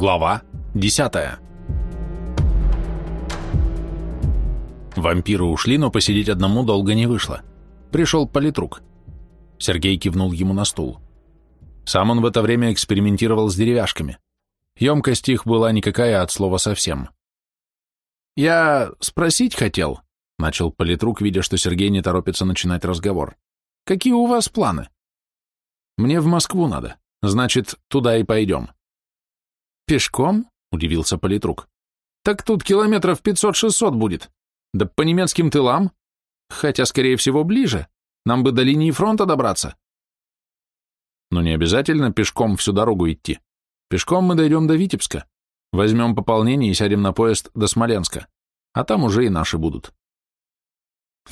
Глава 10 Вампиры ушли, но посидеть одному долго не вышло. Пришел политрук. Сергей кивнул ему на стул. Сам он в это время экспериментировал с деревяшками. Емкость их была никакая от слова совсем. «Я спросить хотел», — начал политрук, видя, что Сергей не торопится начинать разговор. «Какие у вас планы?» «Мне в Москву надо. Значит, туда и пойдем». «Пешком?» — удивился политрук. «Так тут километров пятьсот-шестьсот будет. Да по немецким тылам. Хотя, скорее всего, ближе. Нам бы до линии фронта добраться». «Ну, не обязательно пешком всю дорогу идти. Пешком мы дойдем до Витебска. Возьмем пополнение и сядем на поезд до Смоленска. А там уже и наши будут».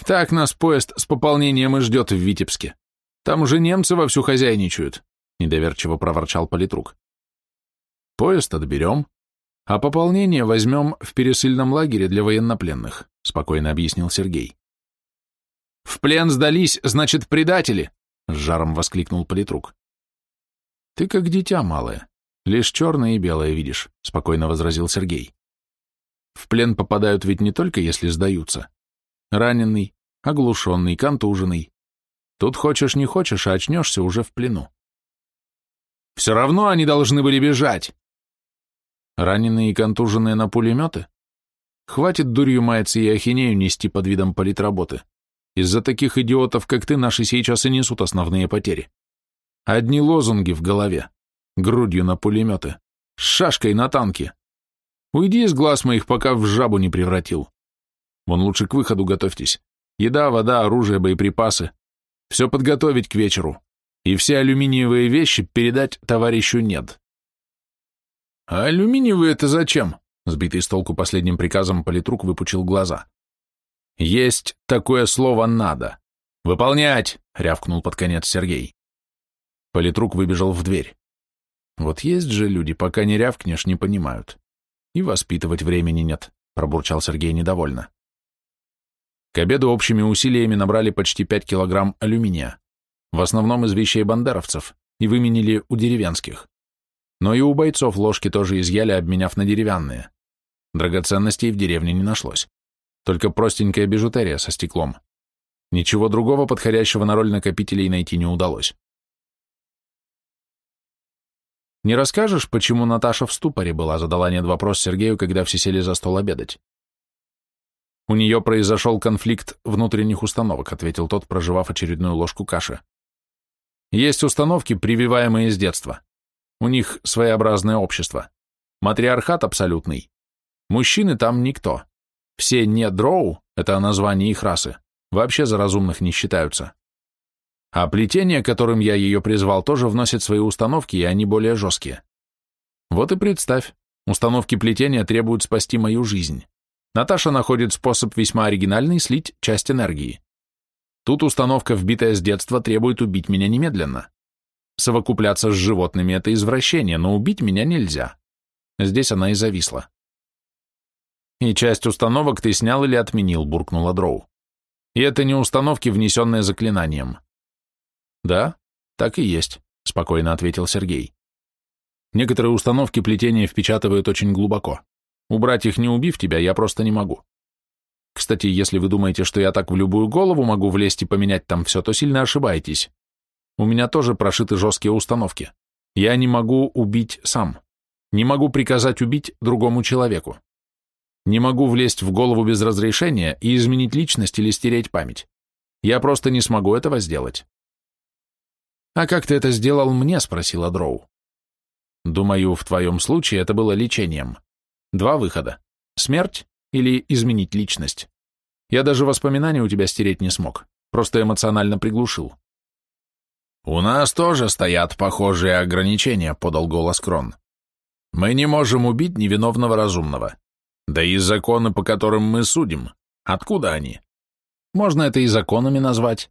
«Так нас поезд с пополнением и ждет в Витебске. Там уже немцы вовсю хозяйничают», — недоверчиво проворчал политрук. Поезд отберем, а пополнение возьмем в пересыльном лагере для военнопленных, спокойно объяснил Сергей. В плен сдались, значит, предатели, с жаром воскликнул политрук. Ты как дитя малое, лишь черное и белое видишь, спокойно возразил Сергей. В плен попадают ведь не только если сдаются. Раненый, оглушенный, контуженный. Тут хочешь не хочешь, а очнешься уже в плену. Все равно они должны были бежать, Раненые и контуженные на пулеметы? Хватит дурью маяться и ахинею нести под видом политработы. Из-за таких идиотов, как ты, наши сейчас и несут основные потери. Одни лозунги в голове, грудью на пулеметы, шашкой на танке. Уйди из глаз моих, пока в жабу не превратил. Вон лучше к выходу готовьтесь. Еда, вода, оружие, боеприпасы. Все подготовить к вечеру. И все алюминиевые вещи передать товарищу нет. «А алюминиевый это зачем?» Сбитый с толку последним приказом политрук выпучил глаза. «Есть такое слово «надо». «Выполнять!» — рявкнул под конец Сергей. Политрук выбежал в дверь. «Вот есть же люди, пока не рявкнешь, не понимают. И воспитывать времени нет», — пробурчал Сергей недовольно. К обеду общими усилиями набрали почти пять килограмм алюминия, в основном из вещей бандеровцев, и выменили у деревенских. Но и у бойцов ложки тоже изъяли, обменяв на деревянные. Драгоценностей в деревне не нашлось. Только простенькая бижутерия со стеклом. Ничего другого подходящего на роль накопителей найти не удалось. «Не расскажешь, почему Наташа в ступоре была?» задала нет вопрос Сергею, когда все сели за стол обедать. «У нее произошел конфликт внутренних установок», ответил тот, проживав очередную ложку каши. «Есть установки, прививаемые с детства. У них своеобразное общество. Матриархат абсолютный. Мужчины там никто. Все не дроу, это название их расы, вообще за разумных не считаются. А плетение, которым я ее призвал, тоже вносит свои установки, и они более жесткие. Вот и представь, установки плетения требуют спасти мою жизнь. Наташа находит способ весьма оригинальный слить часть энергии. Тут установка, вбитая с детства, требует убить меня немедленно. Совокупляться с животными — это извращение, но убить меня нельзя. Здесь она и зависла. «И часть установок ты снял или отменил», — буркнула Дроу. «И это не установки, внесенные заклинанием». «Да, так и есть», — спокойно ответил Сергей. «Некоторые установки плетения впечатывают очень глубоко. Убрать их, не убив тебя, я просто не могу. Кстати, если вы думаете, что я так в любую голову могу влезть и поменять там все, то сильно ошибаетесь. У меня тоже прошиты жесткие установки. Я не могу убить сам. Не могу приказать убить другому человеку. Не могу влезть в голову без разрешения и изменить личность или стереть память. Я просто не смогу этого сделать. «А как ты это сделал мне?» — спросила Дроу. «Думаю, в твоем случае это было лечением. Два выхода. Смерть или изменить личность. Я даже воспоминания у тебя стереть не смог, просто эмоционально приглушил. «У нас тоже стоят похожие ограничения», — подал голос Крон. «Мы не можем убить невиновного разумного. Да и законы, по которым мы судим, откуда они? Можно это и законами назвать.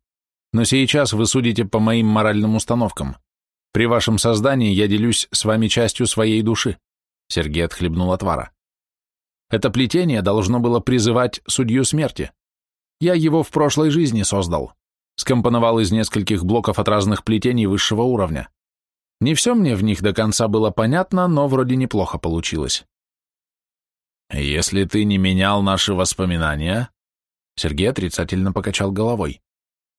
Но сейчас вы судите по моим моральным установкам. При вашем создании я делюсь с вами частью своей души», — Сергей отхлебнул отвара. «Это плетение должно было призывать судью смерти. Я его в прошлой жизни создал скомпоновал из нескольких блоков от разных плетений высшего уровня. Не все мне в них до конца было понятно, но вроде неплохо получилось. «Если ты не менял наши воспоминания...» Сергей отрицательно покачал головой.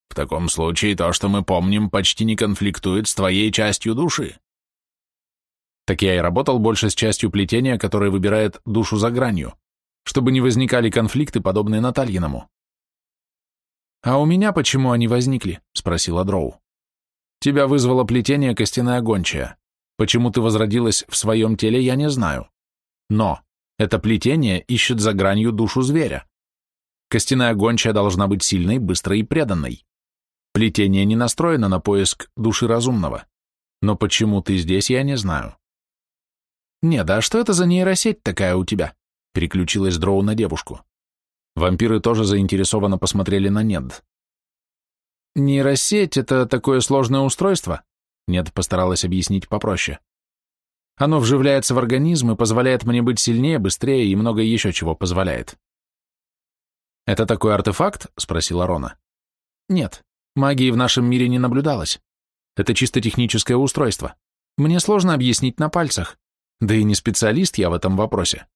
«В таком случае то, что мы помним, почти не конфликтует с твоей частью души». Так я и работал больше с частью плетения, которое выбирает душу за гранью, чтобы не возникали конфликты, подобные Натальиному. «А у меня почему они возникли?» — спросила Дроу. «Тебя вызвало плетение костяная гончая. Почему ты возродилась в своем теле, я не знаю. Но это плетение ищет за гранью душу зверя. Костяная гончая должна быть сильной, быстрой и преданной. Плетение не настроено на поиск души разумного. Но почему ты здесь, я не знаю. «Не, да что это за нейросеть такая у тебя?» Переключилась Дроу на девушку. Вампиры тоже заинтересованно посмотрели на Нед. «Нейросеть — это такое сложное устройство?» Нед постаралась объяснить попроще. Оно вживляется в организм и позволяет мне быть сильнее, быстрее и много еще чего позволяет. «Это такой артефакт?» — спросила Рона. «Нет, магии в нашем мире не наблюдалось. Это чисто техническое устройство. Мне сложно объяснить на пальцах, да и не специалист я в этом вопросе.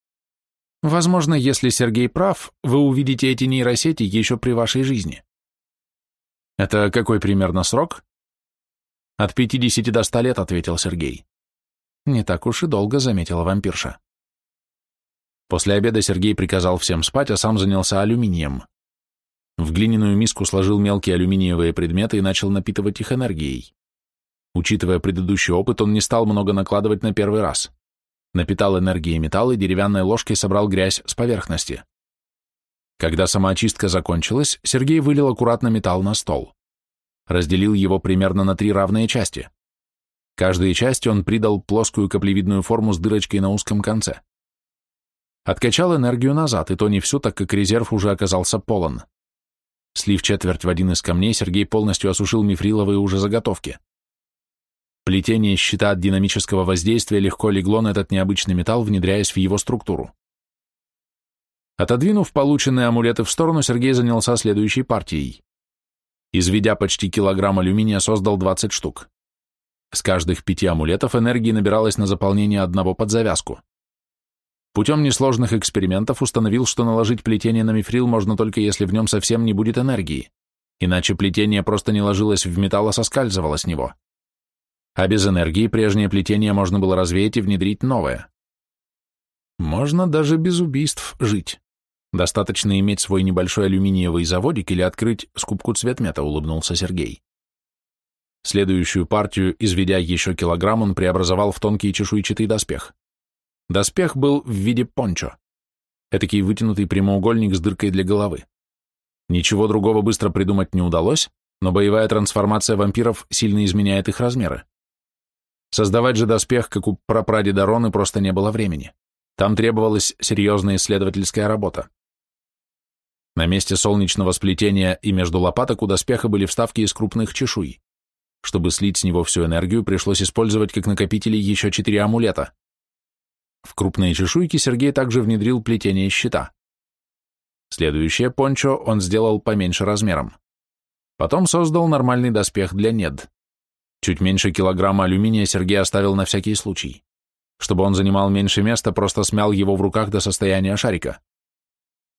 Возможно, если Сергей прав, вы увидите эти нейросети еще при вашей жизни». «Это какой примерно срок?» «От 50 до 100 лет», — ответил Сергей. Не так уж и долго, заметила вампирша. После обеда Сергей приказал всем спать, а сам занялся алюминием. В глиняную миску сложил мелкие алюминиевые предметы и начал напитывать их энергией. Учитывая предыдущий опыт, он не стал много накладывать на первый раз. Напитал энергией металл и деревянной ложкой собрал грязь с поверхности. Когда самоочистка закончилась, Сергей вылил аккуратно металл на стол. Разделил его примерно на три равные части. Каждой части он придал плоскую каплевидную форму с дырочкой на узком конце. Откачал энергию назад, и то не всю, так как резерв уже оказался полон. Слив четверть в один из камней, Сергей полностью осушил мифриловые уже заготовки. Плетение щита от динамического воздействия легко легло на этот необычный металл, внедряясь в его структуру. Отодвинув полученные амулеты в сторону, Сергей занялся следующей партией. Изведя почти килограмм алюминия, создал 20 штук. С каждых пяти амулетов энергии набиралось на заполнение одного под завязку. Путем несложных экспериментов установил, что наложить плетение на мифрил можно только если в нем совсем не будет энергии, иначе плетение просто не ложилось в металл, а соскальзывало с него. А без энергии прежнее плетение можно было развеять и внедрить новое. Можно даже без убийств жить. Достаточно иметь свой небольшой алюминиевый заводик или открыть скупку цветмета, улыбнулся Сергей. Следующую партию, изведя еще килограмм, он преобразовал в тонкий чешуйчатый доспех. Доспех был в виде пончо. Этакий вытянутый прямоугольник с дыркой для головы. Ничего другого быстро придумать не удалось, но боевая трансформация вампиров сильно изменяет их размеры. Создавать же доспех, как у прапрадеда Роны, просто не было времени. Там требовалась серьезная исследовательская работа. На месте солнечного сплетения и между лопаток у доспеха были вставки из крупных чешуй. Чтобы слить с него всю энергию, пришлось использовать как накопители еще четыре амулета. В крупные чешуйки Сергей также внедрил плетение щита. Следующее пончо он сделал поменьше размером. Потом создал нормальный доспех для нед. Чуть меньше килограмма алюминия Сергей оставил на всякий случай. Чтобы он занимал меньше места, просто смял его в руках до состояния шарика.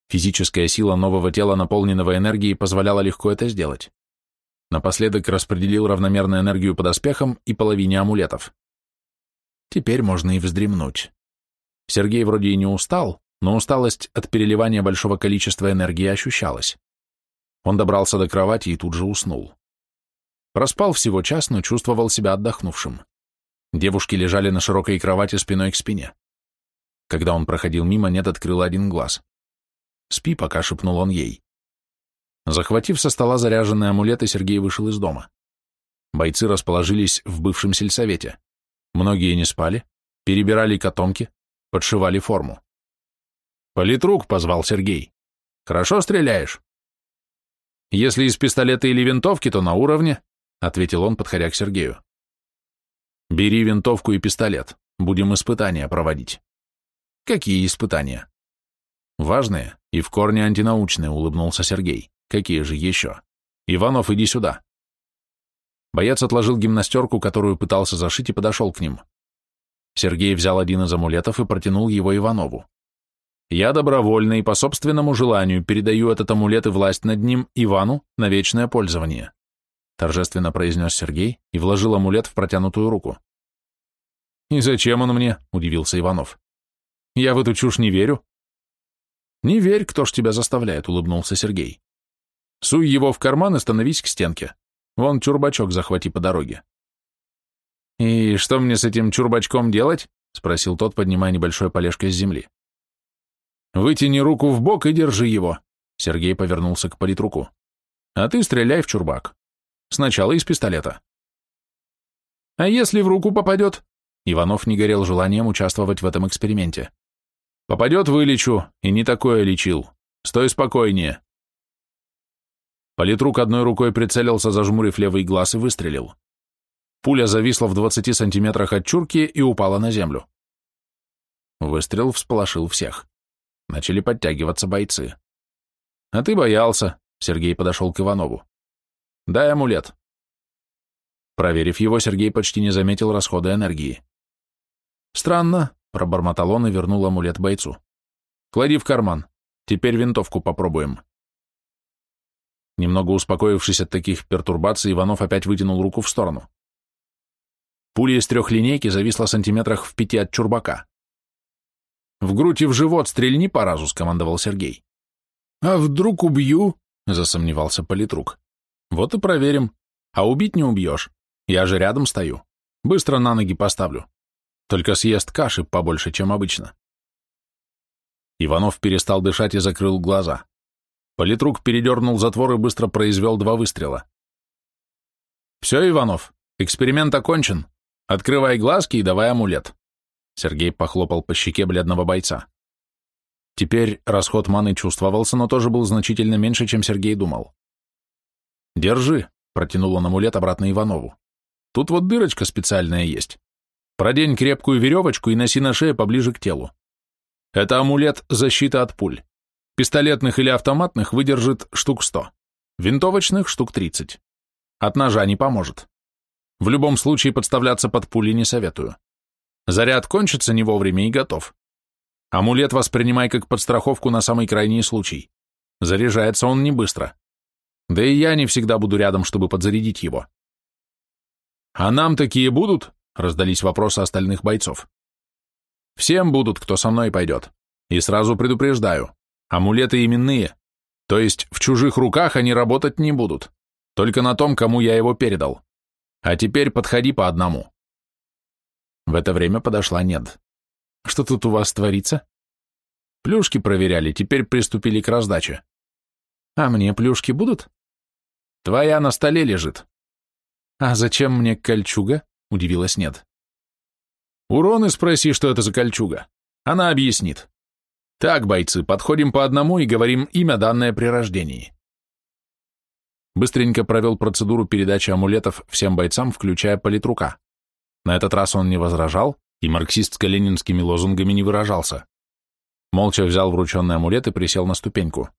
Физическая сила нового тела, наполненного энергией, позволяла легко это сделать. Напоследок распределил равномерно энергию по доспехам и половине амулетов. Теперь можно и вздремнуть. Сергей вроде и не устал, но усталость от переливания большого количества энергии ощущалась. Он добрался до кровати и тут же уснул. Проспал всего час, но чувствовал себя отдохнувшим. Девушки лежали на широкой кровати спиной к спине. Когда он проходил мимо, нет открыл один глаз. «Спи пока», — шепнул он ей. Захватив со стола заряженные амулеты, Сергей вышел из дома. Бойцы расположились в бывшем сельсовете. Многие не спали, перебирали котомки, подшивали форму. «Политрук», — позвал Сергей. «Хорошо стреляешь?» «Если из пистолета или винтовки, то на уровне», — ответил он, подходя к Сергею. «Бери винтовку и пистолет. Будем испытания проводить». «Какие испытания?» «Важные и в корне антинаучные», — улыбнулся Сергей. Какие же еще? Иванов, иди сюда. Боец отложил гимнастерку, которую пытался зашить, и подошел к ним. Сергей взял один из амулетов и протянул его Иванову. «Я добровольно и по собственному желанию передаю этот амулет и власть над ним Ивану на вечное пользование», торжественно произнес Сергей и вложил амулет в протянутую руку. «И зачем он мне?» – удивился Иванов. «Я в эту чушь не верю». «Не верь, кто ж тебя заставляет», – улыбнулся Сергей. «Суй его в карман и становись к стенке. Вон чурбачок захвати по дороге». «И что мне с этим чурбачком делать?» — спросил тот, поднимая небольшое полежко с земли. «Вытяни руку в бок и держи его», — Сергей повернулся к политруку. «А ты стреляй в чурбак. Сначала из пистолета». «А если в руку попадет?» Иванов не горел желанием участвовать в этом эксперименте. «Попадет, вылечу, и не такое лечил. Стой спокойнее». Политрук одной рукой прицелился, зажмурив левый глаз, и выстрелил. Пуля зависла в 20 сантиметрах от чурки и упала на землю. Выстрел всполошил всех. Начали подтягиваться бойцы. «А ты боялся», — Сергей подошел к Иванову. «Дай амулет». Проверив его, Сергей почти не заметил расхода энергии. «Странно», — пробормотал он и вернул амулет бойцу. «Клади в карман. Теперь винтовку попробуем». Немного успокоившись от таких пертурбаций, Иванов опять вытянул руку в сторону. Пуля из трехлинейки зависла сантиметрах в пяти от чурбака. «В грудь и в живот стрельни по разу», — скомандовал Сергей. «А вдруг убью?» — засомневался политрук. «Вот и проверим. А убить не убьешь. Я же рядом стою. Быстро на ноги поставлю. Только съест каши побольше, чем обычно». Иванов перестал дышать и закрыл глаза. Политрук передернул затвор и быстро произвел два выстрела. «Все, Иванов, эксперимент окончен. Открывай глазки и давай амулет. Сергей похлопал по щеке бледного бойца. Теперь расход маны чувствовался, но тоже был значительно меньше, чем Сергей думал. «Держи», — протянул он амулет обратно Иванову. «Тут вот дырочка специальная есть. Продень крепкую веревочку и носи на шее поближе к телу. Это амулет защита от пуль. Пистолетных или автоматных выдержит штук сто. Винтовочных штук тридцать. От ножа не поможет. В любом случае подставляться под пули не советую. Заряд кончится не вовремя и готов. Амулет воспринимай как подстраховку на самый крайний случай. Заряжается он не быстро. Да и я не всегда буду рядом, чтобы подзарядить его. «А нам такие будут?» — раздались вопросы остальных бойцов. «Всем будут, кто со мной пойдет. И сразу предупреждаю, амулеты именные, то есть в чужих руках они работать не будут, только на том, кому я его передал. А теперь подходи по одному. В это время подошла Нед. Что тут у вас творится? Плюшки проверяли, теперь приступили к раздаче. А мне плюшки будут? Твоя на столе лежит. А зачем мне кольчуга? Удивилась Нед. Уроны спроси, что это за кольчуга. Она объяснит. Так, бойцы, подходим по одному и говорим имя, данное при рождении. Быстренько провел процедуру передачи амулетов всем бойцам, включая политрука. На этот раз он не возражал и марксистско-ленинскими лозунгами не выражался. Молча взял врученный амулет и присел на ступеньку.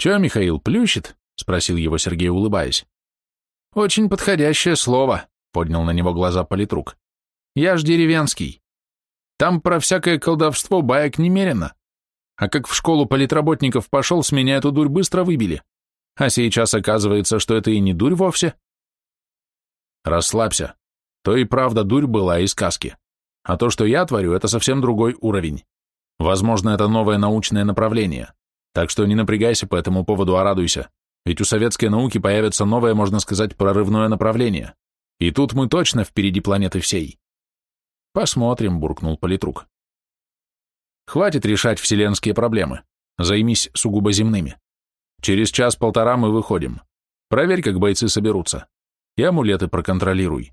«Че, Михаил, плющит?» — спросил его Сергей, улыбаясь. «Очень подходящее слово», — поднял на него глаза политрук. «Я ж деревенский. Там про всякое колдовство баек немерено. А как в школу политработников пошел, с меня эту дурь быстро выбили. А сейчас оказывается, что это и не дурь вовсе. Расслабься. То и правда дурь была из сказки. А то, что я творю, это совсем другой уровень. Возможно, это новое научное направление. Так что не напрягайся по этому поводу, а радуйся. Ведь у советской науки появится новое, можно сказать, прорывное направление. И тут мы точно впереди планеты всей. Посмотрим, буркнул политрук. Хватит решать вселенские проблемы. Займись сугубо земными. Через час-полтора мы выходим. Проверь, как бойцы соберутся. И амулеты проконтролируй.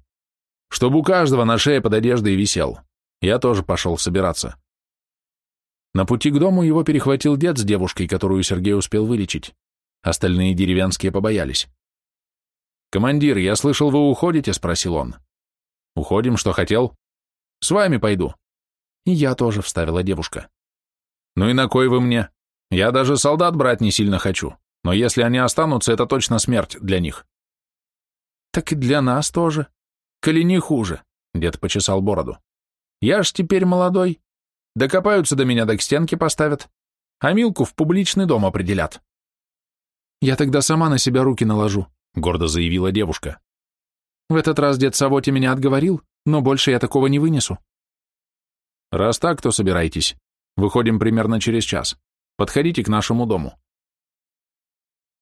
Чтобы у каждого на шее под одеждой висел. Я тоже пошел собираться. На пути к дому его перехватил дед с девушкой, которую Сергей успел вылечить. Остальные деревенские побоялись. «Командир, я слышал, вы уходите?» — спросил он. «Уходим, что хотел?» «С вами пойду». «И я тоже», — вставила девушка. «Ну и на кой вы мне? Я даже солдат брать не сильно хочу, но если они останутся, это точно смерть для них. Так и для нас тоже. Коли не хуже, дед почесал бороду. Я ж теперь молодой. Докопаются до меня, до к стенке поставят. А Милку в публичный дом определят. Я тогда сама на себя руки наложу, гордо заявила девушка. В этот раз дед Савоти меня отговорил, но больше я такого не вынесу. Раз так, то собирайтесь. Выходим примерно через час. Подходите к нашему дому.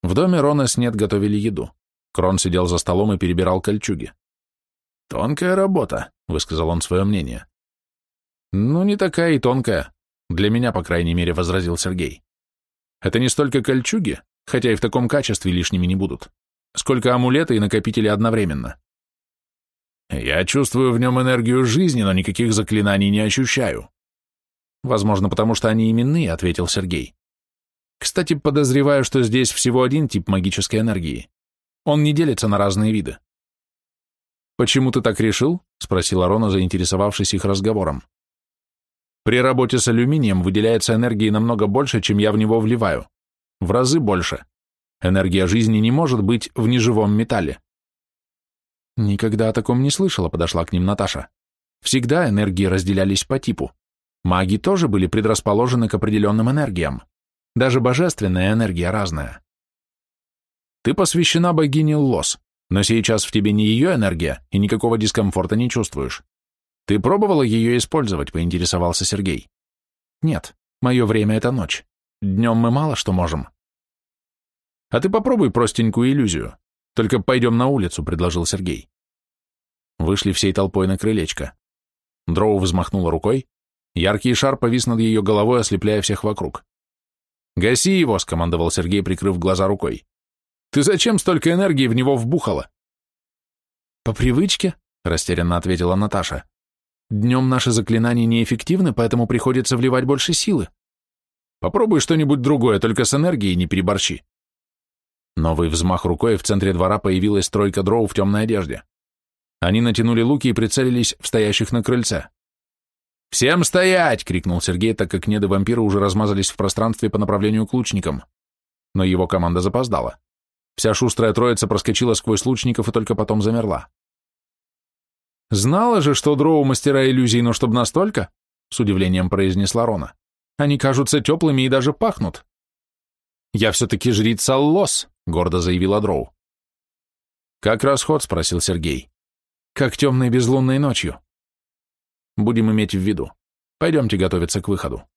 В доме Рона с Нет готовили еду. Крон сидел за столом и перебирал кольчуги. «Тонкая работа», — высказал он свое мнение. «Ну, не такая и тонкая. Для меня, по крайней мере», — возразил Сергей. «Это не столько кольчуги, хотя и в таком качестве лишними не будут, сколько амулеты и накопители одновременно. Я чувствую в нем энергию жизни, но никаких заклинаний не ощущаю. Возможно, потому что они именные, ответил Сергей. Кстати, подозреваю, что здесь всего один тип магической энергии. Он не делится на разные виды. «Почему ты так решил?» — спросила Рона, заинтересовавшись их разговором. «При работе с алюминием выделяется энергии намного больше, чем я в него вливаю. В разы больше. Энергия жизни не может быть в неживом металле. Никогда о таком не слышала, подошла к ним Наташа. Всегда энергии разделялись по типу. Маги тоже были предрасположены к определенным энергиям. Даже божественная энергия разная. Ты посвящена богине Лос, но сейчас в тебе не ее энергия, и никакого дискомфорта не чувствуешь. Ты пробовала ее использовать, поинтересовался Сергей. Нет, мое время — это ночь. Днем мы мало что можем. А ты попробуй простенькую иллюзию. Только пойдем на улицу, предложил Сергей. Вышли всей толпой на крылечко. Дроу взмахнула рукой. Яркий шар повис над ее головой, ослепляя всех вокруг. «Гаси его!» — скомандовал Сергей, прикрыв глаза рукой. «Ты зачем столько энергии в него вбухала?» «По привычке», — растерянно ответила Наташа. «Днем наши заклинания неэффективны, поэтому приходится вливать больше силы. Попробуй что-нибудь другое, только с энергией не переборщи». Новый взмах рукой, в центре двора появилась тройка дроу в темной одежде. Они натянули луки и прицелились в стоящих на крыльце. «Всем стоять!» — крикнул Сергей, так как неды-вампиры уже размазались в пространстве по направлению к лучникам. Но его команда запоздала. Вся шустрая троица проскочила сквозь лучников и только потом замерла. «Знала же, что дроу мастера иллюзий, но чтоб настолько?» — с удивлением произнесла Рона. «Они кажутся теплыми и даже пахнут». «Я все-таки жрица Лос», — гордо заявила Дроу. «Как расход?» — спросил Сергей. «Как темной безлунной ночью». «Будем иметь в виду. Пойдемте готовиться к выходу».